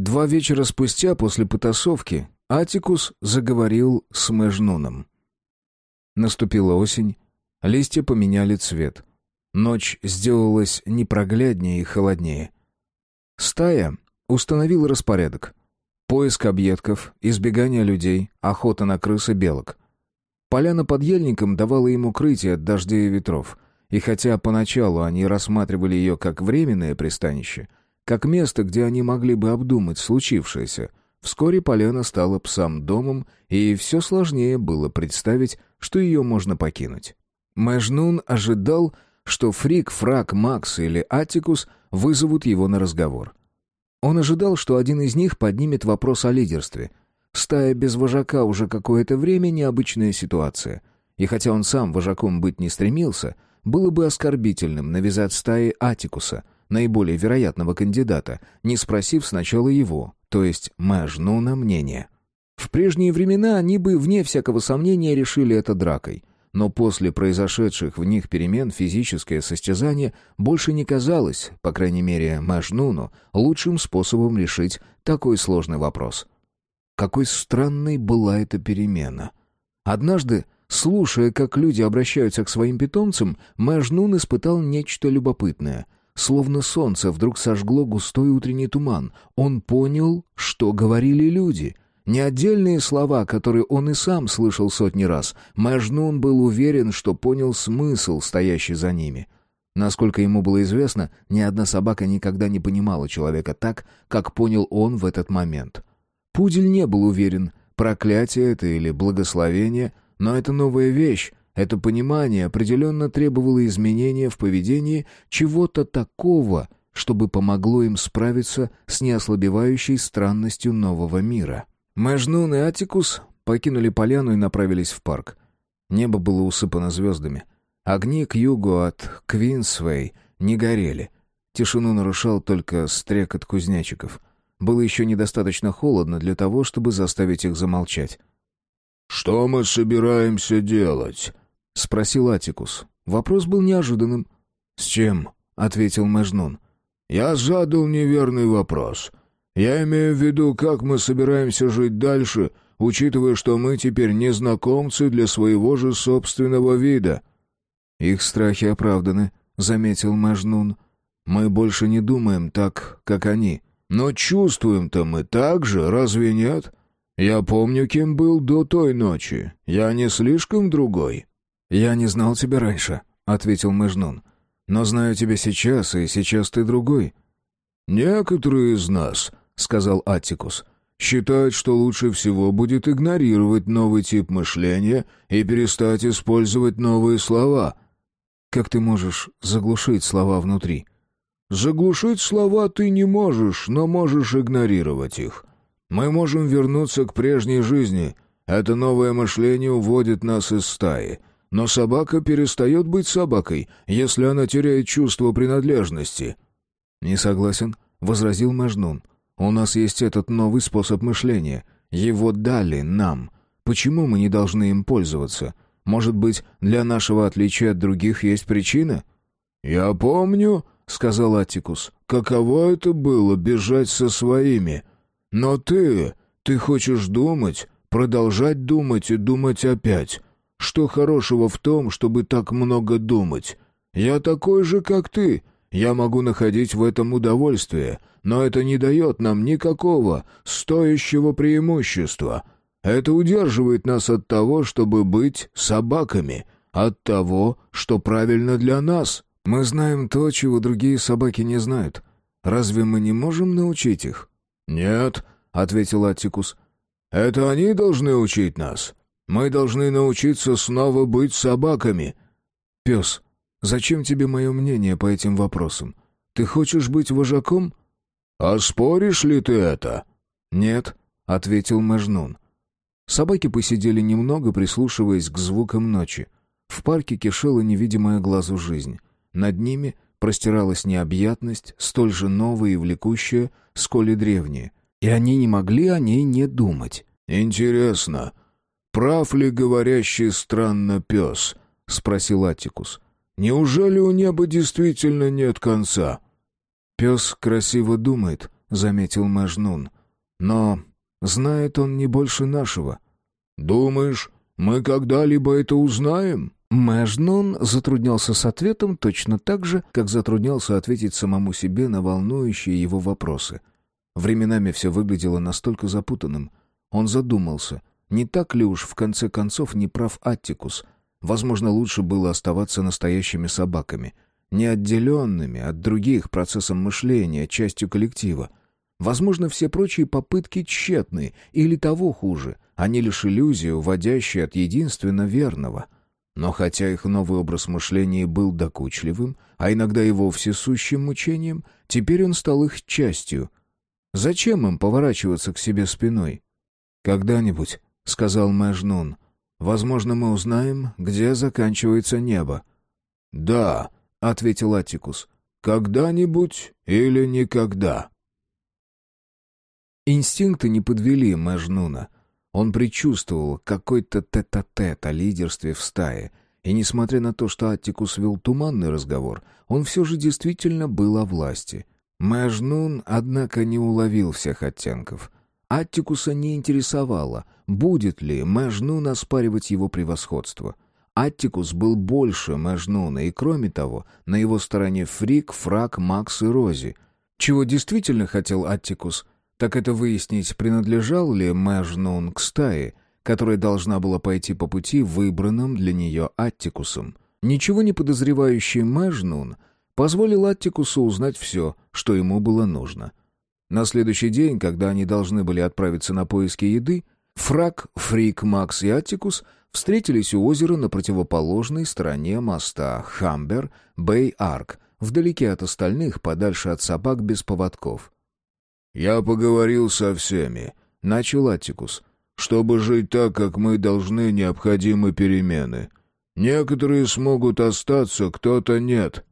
Два вечера спустя после потасовки Атикус заговорил с Мэжнуном. Наступила осень, листья поменяли цвет. Ночь сделалась непрогляднее и холоднее. Стая установила распорядок. Поиск объедков, избегание людей, охота на крыс и белок. Поляна под ельником давала им укрытие от дождей и ветров. И хотя поначалу они рассматривали ее как временное пристанище, как место, где они могли бы обдумать случившееся, вскоре поляна стала псам и все сложнее было представить, что ее можно покинуть. Мэжнун ожидал, что Фрик, Фрак, Макс или Атикус вызовут его на разговор. Он ожидал, что один из них поднимет вопрос о лидерстве. Стая без вожака уже какое-то время необычная ситуация. И хотя он сам вожаком быть не стремился, было бы оскорбительным навязать стае Атикуса, наиболее вероятного кандидата, не спросив сначала его, то есть Мэжнуна, мнение. В прежние времена они бы, вне всякого сомнения, решили это дракой но после произошедших в них перемен физическое состязание больше не казалось, по крайней мере, Машнуну, лучшим способом решить такой сложный вопрос. Какой странной была эта перемена. Однажды, слушая, как люди обращаются к своим питомцам, Мэжнун испытал нечто любопытное. Словно солнце вдруг сожгло густой утренний туман. Он понял, что говорили люди — не отдельные слова, которые он и сам слышал сотни раз. Мэжнун был уверен, что понял смысл, стоящий за ними. Насколько ему было известно, ни одна собака никогда не понимала человека так, как понял он в этот момент. Пудель не был уверен, проклятие это или благословение, но это новая вещь, это понимание определенно требовало изменения в поведении чего-то такого, чтобы помогло им справиться с неослабевающей странностью нового мира. Мэжнун и Атикус покинули поляну и направились в парк. Небо было усыпано звездами. Огни к югу от Квинсвей не горели. Тишину нарушал только стрекот кузнечиков. Было еще недостаточно холодно для того, чтобы заставить их замолчать. «Что мы собираемся делать?» — спросил Атикус. Вопрос был неожиданным. «С чем?» — ответил Мэжнун. «Я задал неверный вопрос. Я имею в виду, как мы собираемся жить дальше, учитывая, что мы теперь незнакомцы для своего же собственного вида». «Их страхи оправданы», — заметил Мажнун. «Мы больше не думаем так, как они». «Но чувствуем-то мы так же, разве нет? Я помню, кем был до той ночи. Я не слишком другой». «Я не знал тебя раньше», — ответил Мэжнун. «Но знаю тебя сейчас, и сейчас ты другой». «Некоторые из нас сказал Аттикус. «Считают, что лучше всего будет игнорировать новый тип мышления и перестать использовать новые слова». «Как ты можешь заглушить слова внутри?» «Заглушить слова ты не можешь, но можешь игнорировать их. Мы можем вернуться к прежней жизни. Это новое мышление уводит нас из стаи». Но собака перестает быть собакой, если она теряет чувство принадлежности». «Не согласен», — возразил Мажнун. У нас есть этот новый способ мышления. Его дали нам. Почему мы не должны им пользоваться? Может быть, для нашего отличия от других есть причина?» «Я помню», — сказал Атикус, — «каково это было бежать со своими. Но ты, ты хочешь думать, продолжать думать и думать опять. Что хорошего в том, чтобы так много думать? Я такой же, как ты. Я могу находить в этом удовольствие, но это не дает нам никакого стоящего преимущества. Это удерживает нас от того, чтобы быть собаками, от того, что правильно для нас. Мы знаем то, чего другие собаки не знают. Разве мы не можем научить их? Нет, ответил Аттикус. Это они должны учить нас. Мы должны научиться снова быть собаками. Пес, зачем тебе мое мнение по этим вопросам? Ты хочешь быть вожаком? «А споришь ли ты это?» «Нет», — ответил Мажнун. Собаки посидели немного, прислушиваясь к звукам ночи. В парке кишела невидимая глазу жизнь. Над ними простиралась необъятность, столь же новая и влекущая, сколь и древняя. И они не могли о ней не думать. «Интересно, прав ли говорящий странно пес?» — спросил Атикус. «Неужели у неба действительно нет конца?» «Пес красиво думает», —— заметил Мэжнун. «Но знает он не больше нашего». «Думаешь, мы когда-либо это узнаем?» Мэжнун затруднялся с ответом точно так же, как затруднялся ответить самому себе на волнующие его вопросы. Временами все выглядело настолько запутанным. Он задумался, не так ли уж в конце концов не прав Аттикус. Возможно, лучше было оставаться настоящими собаками, неотделенными от других процессом мышления, частью коллектива. Возможно, все прочие попытки тщетны, или того хуже, они лишь иллюзия, уводящая от единственно верного — но хотя их новый образ мышления был докучливым, а иногда и вовсе сущим мучением, теперь он стал их частью. Зачем им поворачиваться к себе спиной? «Когда-нибудь», — сказал Мэжнун, — «возможно, мы узнаем, где заканчивается небо». «Да», — ответил Атикус, — «когда-нибудь или никогда». Инстинкты не подвели Мэжнуна — он предчувствовал какой-то тет-а-тет о лидерстве в стае, и несмотря на то, что Аттикус вел туманный разговор, он все же действительно был о власти. Мэжнун, однако, не уловил всех оттенков. Аттикуса не интересовало, будет ли Мэжнун оспаривать его превосходство. Аттикус был больше Мэжнуна, и кроме того, на его стороне Фрик, Фрак, Макс и Рози. Чего действительно хотел Аттикус, так это выяснить, принадлежал ли Мэжнун к стае, которая должна была пойти по пути, выбранным для нее Аттикусом. Ничего не подозревающий Мэжнун позволил Аттикусу узнать все, что ему было нужно. На следующий день, когда они должны были отправиться на поиски еды, Фрак, Фрик, Макс и Аттикус встретились у озера на противоположной стороне моста Хамбер, Бэй-Арк, вдалеке от остальных, подальше от собак без поводков. «Я поговорил со всеми», — начал Аттикус. «Чтобы жить так, как мы должны, необходимы перемены. Некоторые смогут остаться, кто-то нет».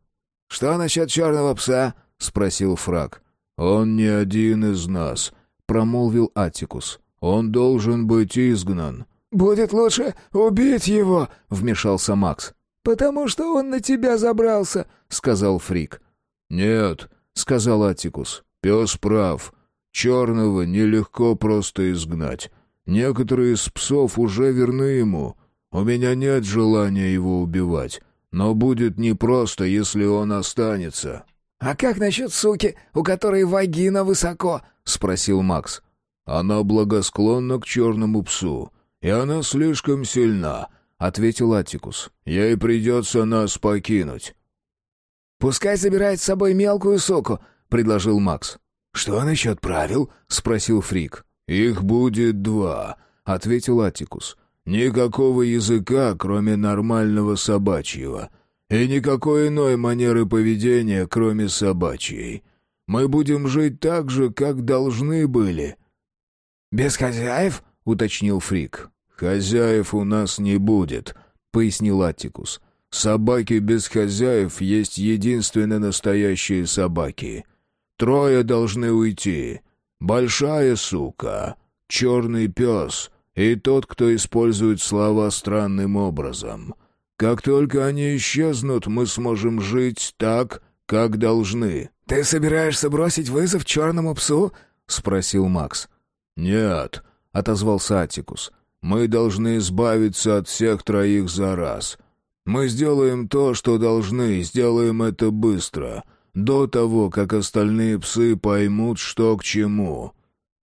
«Что насчет черного пса?» — спросил Фраг. «Он не один из нас», — промолвил Аттикус. «Он должен быть изгнан». «Будет лучше убить его», — вмешался Макс. «Потому что он на тебя забрался», — сказал Фрик. «Нет», — сказал Аттикус. Пес прав. Черного нелегко просто изгнать. Некоторые из псов уже верны ему. У меня нет желания его убивать. Но будет непросто, если он останется». «А как насчет суки, у которой вагина высоко?» — спросил Макс. «Она благосклонна к черному псу, и она слишком сильна», — ответил Атикус. «Ей придется нас покинуть». «Пускай забирает с собой мелкую суку», — предложил Макс. «Что насчет правил?» — спросил Фрик. «Их будет два», — ответил Атикус. «Никакого языка, кроме нормального собачьего. И никакой иной манеры поведения, кроме собачьей. Мы будем жить так же, как должны были». «Без хозяев?» — уточнил Фрик. «Хозяев у нас не будет», — пояснил Атикус. «Собаки без хозяев есть единственно настоящие собаки». Трое должны уйти. Большая сука, черный пес и тот, кто использует слова странным образом. Как только они исчезнут, мы сможем жить так, как должны». «Ты собираешься бросить вызов черному псу?» — спросил Макс. «Нет», — отозвался Атикус. «Мы должны избавиться от всех троих за раз. Мы сделаем то, что должны, сделаем это быстро до того, как остальные псы поймут, что к чему».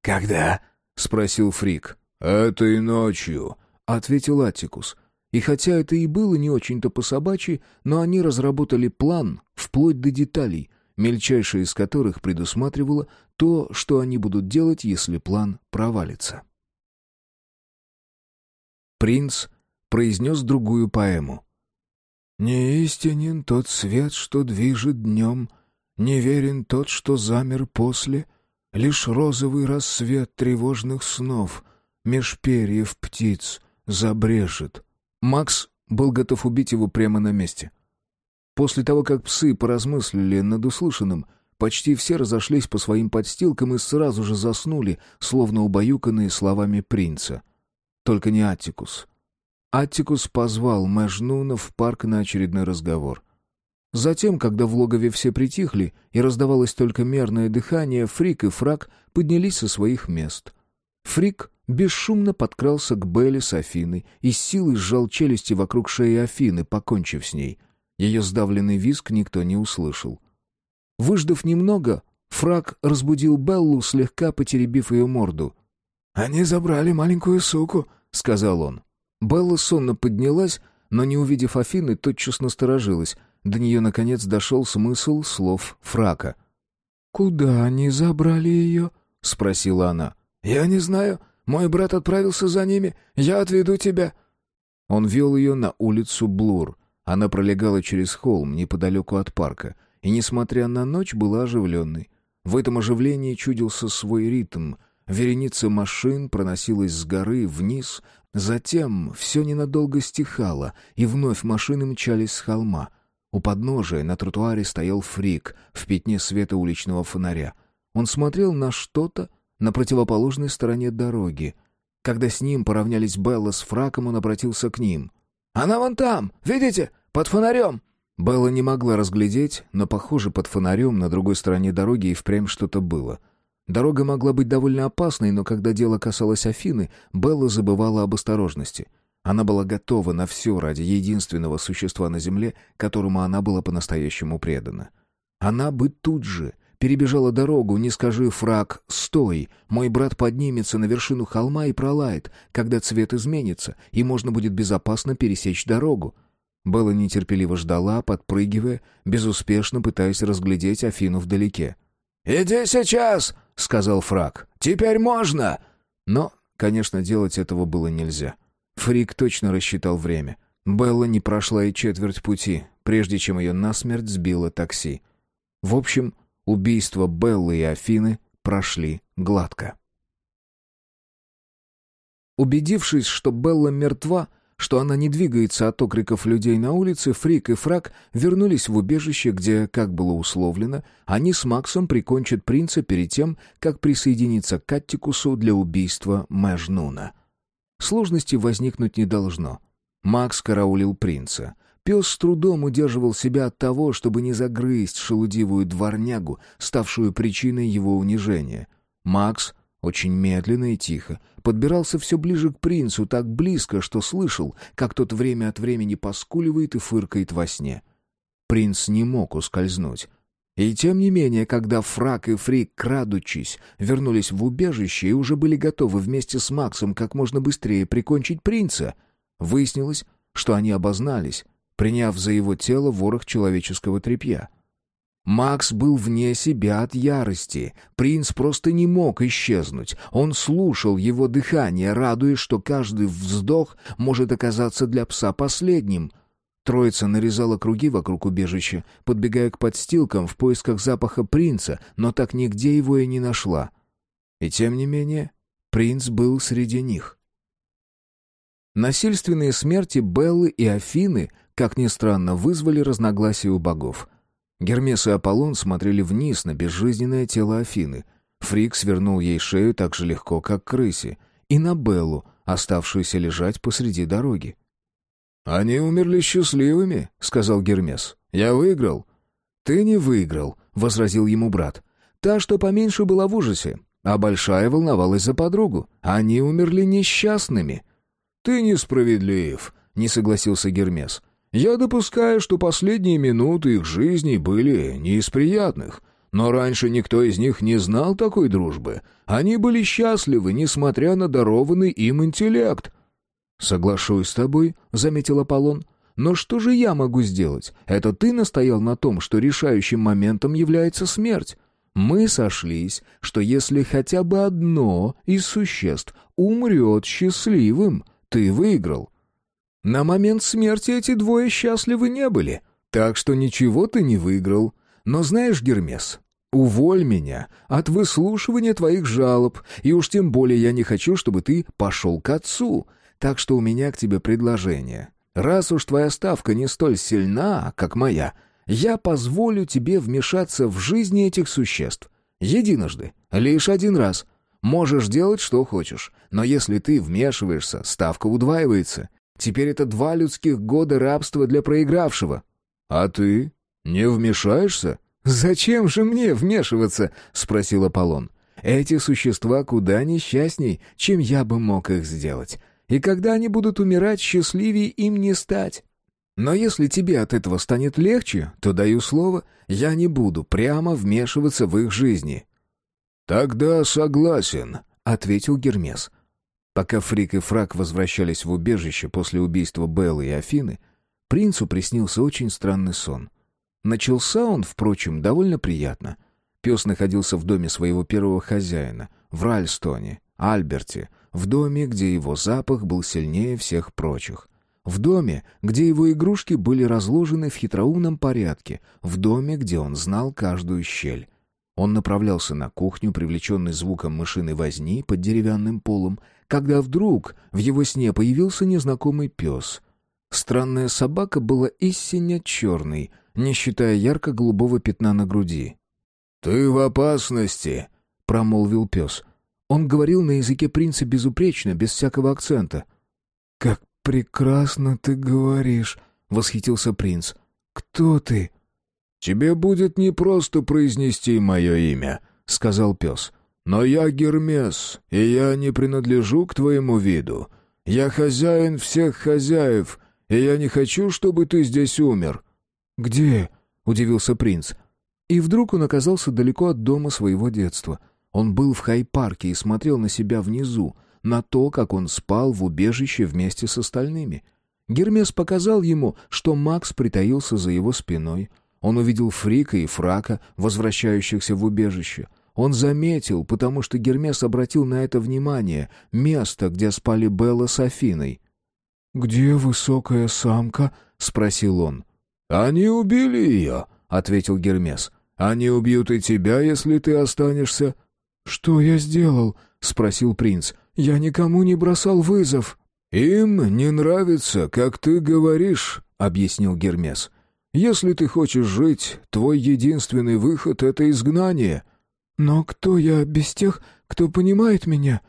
«Когда?» — спросил Фрик. «Этой ночью», — ответил Атикус. И хотя это и было не очень-то по-собачьи, но они разработали план вплоть до деталей, мельчайшее из которых предусматривало то, что они будут делать, если план провалится. Принц произнес другую поэму. «Не истинен тот свет, что движет днем, Неверен тот, что замер после, Лишь розовый рассвет тревожных снов Меж перьев птиц забрежет. Макс был готов убить его прямо на месте. После того, как псы поразмыслили над услышанным, почти все разошлись по своим подстилкам и сразу же заснули, словно убаюканные словами принца. Только не Аттикус. Аттикус позвал Мэжнуна в парк на очередной разговор. Затем, когда в логове все притихли и раздавалось только мерное дыхание, Фрик и Фрак поднялись со своих мест. Фрик бесшумно подкрался к Белле с Афиной и с силой сжал челюсти вокруг шеи Афины, покончив с ней. Ее сдавленный визг никто не услышал. Выждав немного, Фрак разбудил Беллу, слегка потеребив ее морду. «Они забрали маленькую суку», — сказал он. Белла сонно поднялась, но, не увидев Афины, тотчас насторожилась. До нее, наконец, дошел смысл слов Фрака. «Куда они забрали ее?» — спросила она. «Я не знаю. Мой брат отправился за ними. Я отведу тебя». Он вел ее на улицу Блур. Она пролегала через холм неподалеку от парка, и, несмотря на ночь, была оживленной. В этом оживлении чудился свой ритм. Вереница машин проносилась с горы вниз, затем все ненадолго стихало, и вновь машины мчались с холма — у подножия на тротуаре стоял фрик в пятне света уличного фонаря. Он смотрел на что-то на противоположной стороне дороги. Когда с ним поравнялись Белла с фраком, он обратился к ним. «Она вон там! Видите? Под фонарем!» Белла не могла разглядеть, но, похоже, под фонарем на другой стороне дороги и впрямь что-то было. Дорога могла быть довольно опасной, но когда дело касалось Афины, Белла забывала об осторожности — она была готова на все ради единственного существа на земле, которому она была по-настоящему предана. Она бы тут же перебежала дорогу, не скажи фраг «Стой!» Мой брат поднимется на вершину холма и пролает, когда цвет изменится, и можно будет безопасно пересечь дорогу. Белла нетерпеливо ждала, подпрыгивая, безуспешно пытаясь разглядеть Афину вдалеке. «Иди сейчас!» — сказал фраг. «Теперь можно!» Но, конечно, делать этого было нельзя. Фрик точно рассчитал время. Белла не прошла и четверть пути, прежде чем ее насмерть сбило такси. В общем, убийства Беллы и Афины прошли гладко. Убедившись, что Белла мертва, что она не двигается от окриков людей на улице, Фрик и Фрак вернулись в убежище, где, как было условлено, они с Максом прикончат принца перед тем, как присоединиться к Аттикусу для убийства Мэжнуна. Сложности возникнуть не должно. Макс караулил принца. Пес с трудом удерживал себя от того, чтобы не загрызть шелудивую дворнягу, ставшую причиной его унижения. Макс, очень медленно и тихо, подбирался все ближе к принцу, так близко, что слышал, как тот время от времени поскуливает и фыркает во сне. Принц не мог ускользнуть. И тем не менее, когда Фрак и Фрик, крадучись, вернулись в убежище и уже были готовы вместе с Максом как можно быстрее прикончить принца, выяснилось, что они обознались, приняв за его тело ворох человеческого тряпья. Макс был вне себя от ярости. Принц просто не мог исчезнуть. Он слушал его дыхание, радуясь, что каждый вздох может оказаться для пса последним — Троица нарезала круги вокруг убежища, подбегая к подстилкам в поисках запаха принца, но так нигде его и не нашла. И тем не менее, принц был среди них. Насильственные смерти Беллы и Афины, как ни странно, вызвали разногласия у богов. Гермес и Аполлон смотрели вниз на безжизненное тело Афины. Фрик свернул ей шею так же легко, как крысе, и на Беллу, оставшуюся лежать посреди дороги. «Они умерли счастливыми», — сказал Гермес. «Я выиграл». «Ты не выиграл», — возразил ему брат. «Та, что поменьше, была в ужасе, а большая волновалась за подругу. Они умерли несчастными». «Ты несправедлив», — не согласился Гермес. «Я допускаю, что последние минуты их жизни были не из приятных». Но раньше никто из них не знал такой дружбы. Они были счастливы, несмотря на дарованный им интеллект. «Соглашусь с тобой», — заметил Аполлон. «Но что же я могу сделать? Это ты настоял на том, что решающим моментом является смерть. Мы сошлись, что если хотя бы одно из существ умрет счастливым, ты выиграл. На момент смерти эти двое счастливы не были, так что ничего ты не выиграл. Но знаешь, Гермес, уволь меня от выслушивания твоих жалоб, и уж тем более я не хочу, чтобы ты пошел к отцу. Так что у меня к тебе предложение. Раз уж твоя ставка не столь сильна, как моя, я позволю тебе вмешаться в жизни этих существ. Единожды, лишь один раз. Можешь делать, что хочешь, но если ты вмешиваешься, ставка удваивается. Теперь это два людских года рабства для проигравшего. А ты? «Не вмешаешься?» «Зачем же мне вмешиваться?» — спросил Аполлон. «Эти существа куда несчастней, чем я бы мог их сделать. И когда они будут умирать, счастливее им не стать. Но если тебе от этого станет легче, то даю слово, я не буду прямо вмешиваться в их жизни». «Тогда согласен», — ответил Гермес. Пока Фрик и Фрак возвращались в убежище после убийства Беллы и Афины, принцу приснился очень странный сон. Начался он, впрочем, довольно приятно. Пес находился в доме своего первого хозяина, в Ральстоне, Альберте, в доме, где его запах был сильнее всех прочих. В доме, где его игрушки были разложены в хитроумном порядке, в доме, где он знал каждую щель. Он направлялся на кухню, привлеченный звуком мышиной возни под деревянным полом, когда вдруг в его сне появился незнакомый пес. Странная собака была истинно черной — не считая ярко-голубого пятна на груди. «Ты в опасности», — промолвил пес. Он говорил на языке принца безупречно, без всякого акцента. «Как прекрасно ты говоришь», — восхитился принц. «Кто ты?» «Тебе будет непросто произнести мое имя», — сказал пес. «Но я Гермес, и я не принадлежу к твоему виду. Я хозяин всех хозяев, и я не хочу, чтобы ты здесь умер. «Где?» — удивился принц. И вдруг он оказался далеко от дома своего детства. Он был в Хай-парке и смотрел на себя внизу, на то, как он спал в убежище вместе с остальными. Гермес показал ему, что Макс притаился за его спиной. Он увидел Фрика и Фрака, возвращающихся в убежище. Он заметил, потому что Гермес обратил на это внимание, место, где спали Белла с Афиной. «Где высокая самка?» — спросил он. «Они убили ее», — ответил Гермес. «Они убьют и тебя, если ты останешься». «Что я сделал?» — спросил принц. «Я никому не бросал вызов». «Им не нравится, как ты говоришь», — объяснил Гермес. «Если ты хочешь жить, твой единственный выход — это изгнание». «Но кто я без тех, кто понимает меня?»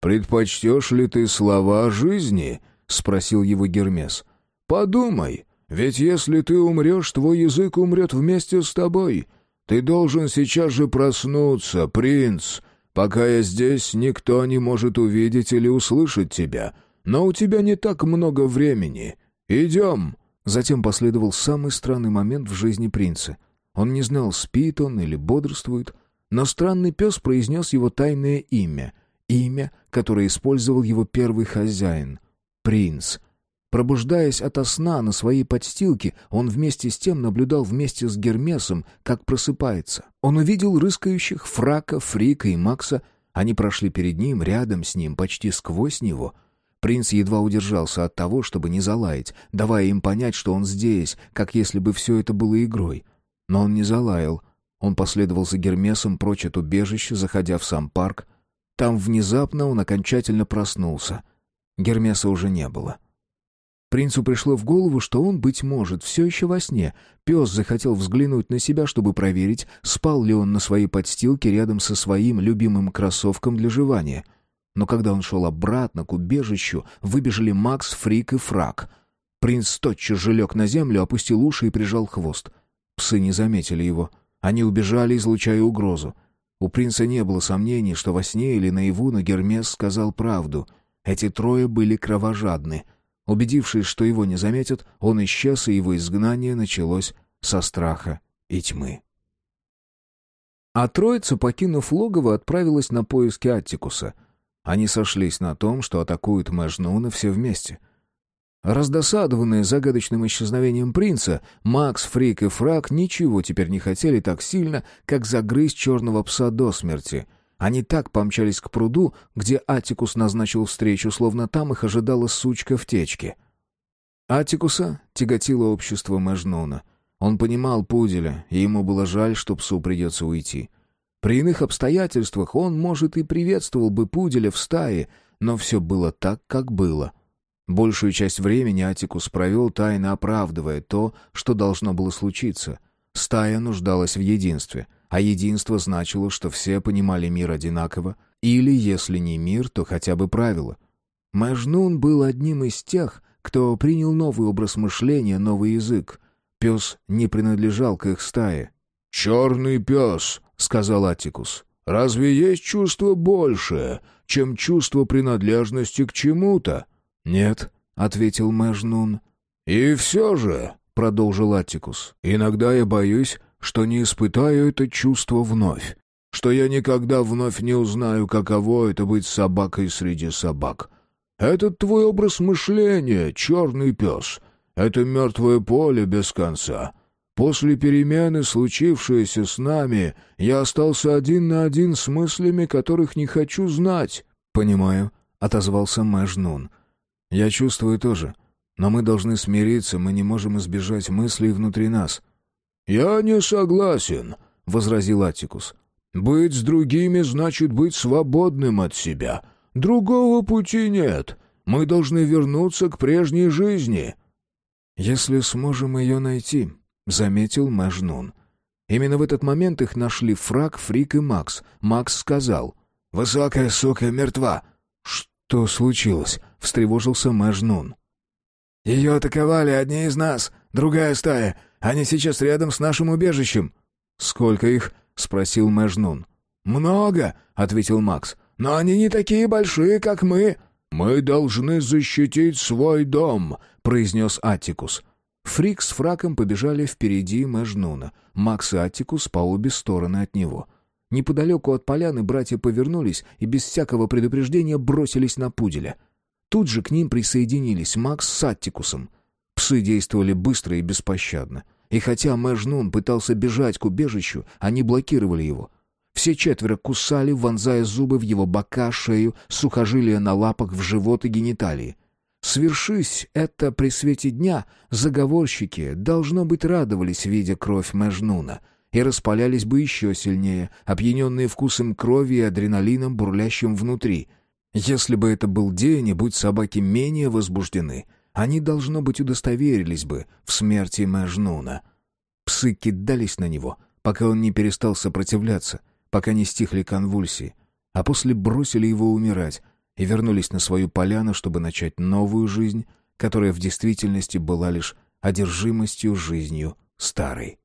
«Предпочтешь ли ты слова жизни?» — спросил его Гермес. «Подумай, ведь если ты умрешь, твой язык умрет вместе с тобой. Ты должен сейчас же проснуться, принц. Пока я здесь, никто не может увидеть или услышать тебя. Но у тебя не так много времени. Идем». Затем последовал самый странный момент в жизни принца. Он не знал, спит он или бодрствует, но странный пес произнес его тайное имя, имя, которое использовал его первый хозяин — принц — Пробуждаясь ото сна на своей подстилке, он вместе с тем наблюдал вместе с Гермесом, как просыпается. Он увидел рыскающих Фрака, Фрика и Макса. Они прошли перед ним, рядом с ним, почти сквозь него. Принц едва удержался от того, чтобы не залаять, давая им понять, что он здесь, как если бы все это было игрой. Но он не залаял. Он последовал за Гермесом прочь от убежища, заходя в сам парк. Там внезапно он окончательно проснулся. Гермеса уже не было. — Принцу пришло в голову, что он, быть может, все еще во сне. Пес захотел взглянуть на себя, чтобы проверить, спал ли он на своей подстилке рядом со своим любимым кроссовком для жевания. Но когда он шел обратно к убежищу, выбежали Макс, Фрик и Фрак. Принц тотчас же лег на землю, опустил уши и прижал хвост. Псы не заметили его. Они убежали, излучая угрозу. У принца не было сомнений, что во сне или наяву, но Гермес сказал правду. Эти трое были кровожадны — Убедившись, что его не заметят, он исчез, и его изгнание началось со страха и тьмы. А троица, покинув логово, отправилась на поиски Аттикуса. Они сошлись на том, что атакуют Мэжнуна все вместе. Раздосадованные загадочным исчезновением принца, Макс, Фрик и Фрак ничего теперь не хотели так сильно, как загрызть черного пса до смерти — они так помчались к пруду, где Атикус назначил встречу, словно там их ожидала сучка в течке. Атикуса тяготило общество Мэжнуна. Он понимал пуделя, и ему было жаль, что псу придется уйти. При иных обстоятельствах он, может, и приветствовал бы пуделя в стае, но все было так, как было. Большую часть времени Атикус провел, тайно оправдывая то, что должно было случиться. Стая нуждалась в единстве — а единство значило, что все понимали мир одинаково, или, если не мир, то хотя бы правила. Мэжнун был одним из тех, кто принял новый образ мышления, новый язык. Пес не принадлежал к их стае. «Черный пес», — сказал Атикус. «Разве есть чувство большее, чем чувство принадлежности к чему-то?» «Нет», — ответил Мэжнун. «И все же», — продолжил Атикус, — «иногда я боюсь, что не испытаю это чувство вновь, что я никогда вновь не узнаю, каково это быть собакой среди собак. Этот твой образ мышления, черный пес, это мертвое поле без конца. После перемены, случившейся с нами, я остался один на один с мыслями, которых не хочу знать». «Понимаю», — отозвался Мэжнун. «Я чувствую тоже. Но мы должны смириться, мы не можем избежать мыслей внутри нас». «Я не согласен», — возразил Атикус. «Быть с другими значит быть свободным от себя. Другого пути нет. Мы должны вернуться к прежней жизни». «Если сможем ее найти», — заметил Мэжнун. Именно в этот момент их нашли Фрак, Фрик и Макс. Макс сказал. «Высокая сука мертва». «Что случилось?» — встревожился Мэжнун. «Ее атаковали одни из нас, другая стая. Они сейчас рядом с нашим убежищем». «Сколько их?» — спросил Мэжнун. «Много», — ответил Макс. «Но они не такие большие, как мы». «Мы должны защитить свой дом», — произнес Атикус. Фрик с Фраком побежали впереди Мэжнуна, Макс и Атикус по обе стороны от него. Неподалеку от поляны братья повернулись и без всякого предупреждения бросились на пуделя. Тут же к ним присоединились Макс с Аттикусом. Псы действовали быстро и беспощадно. И хотя Мэжнун пытался бежать к убежищу, они блокировали его — все четверо кусали, вонзая зубы в его бока, шею, сухожилия на лапах, в живот и гениталии. Свершись это при свете дня, заговорщики, должно быть, радовались, видя кровь Мэжнуна, и распалялись бы еще сильнее, опьяненные вкусом крови и адреналином, бурлящим внутри. Если бы это был день, и будь собаки менее возбуждены, они, должно быть, удостоверились бы в смерти Мэжнуна. Псы кидались на него, пока он не перестал сопротивляться — пока не стихли конвульсии, а после бросили его умирать и вернулись на свою поляну, чтобы начать новую жизнь, которая в действительности была лишь одержимостью жизнью старой.